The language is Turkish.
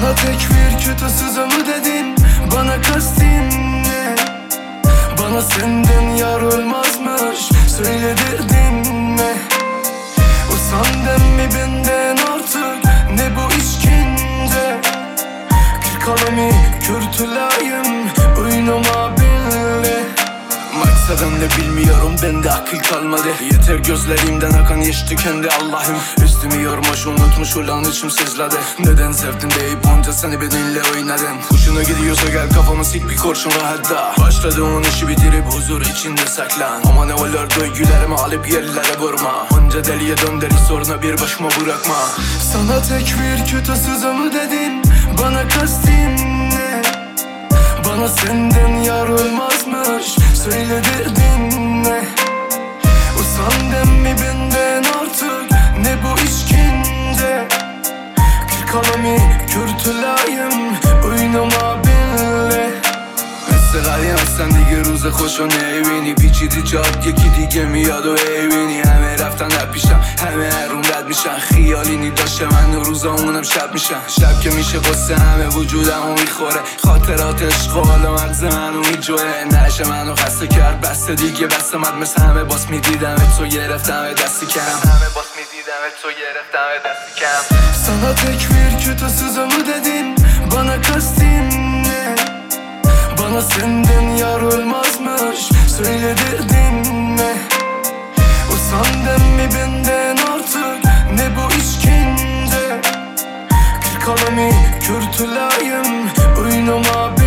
Sana tek bir kötü sızı dedin? Bana kastin ne Bana senden yar olmazmış. Söyle derdin ne? Usandın mı benden artık? Ne bu işkence Bir kalemi kürtülayım. Oynama benimle Maksadın ne bilmiyorum bende akıl kalmadı. Yeter gözlerimden akan yaş tükendi Allah'ım. Üstümü yormuş unutmuş ulan içim sızladı. Neden sevdin deyip onca seni benimle oynadın? Hoşuna gidiyorsa gel kafamı sik bir kurşun rahatta Başladığın işi bitirip huzur içinde saklan. Ama ne olur duygularımı alıp yerlere vurma. Onca deliye dönderi soruna bir başıma bırakma. Sana tek bir kötü sızımı dedin? Bana Söyle bir dinle Usandın mi benden artık. Ne bu işkence? Kır kalemi kürtülayım Oynama benle Mesela sen diğer uza hoş on evini. Piçi di çat yeki di gemi ya da evini. Hem her haftan hep işem Hem her umret mişem می‌بینی داشته من روزا اونم شب میشن شب که میشه قصه همه وجودمو می‌خوره. خاطرات عشق و حالا مغز منو میجوه. نشه منو خسته کرد بسته دیگه بس من مثل همه باس می‌دیدم تو گرفتم دستی کم. همه باس می‌دیدم تو گرفتم دستی کم. سنا تکبیر که تو سوزمو دادین بانا کستین بانا سندن یار yar olmazmış Söyle dedin mi? Usandın mı? Ekonomi kürtülayım. Uynuma bir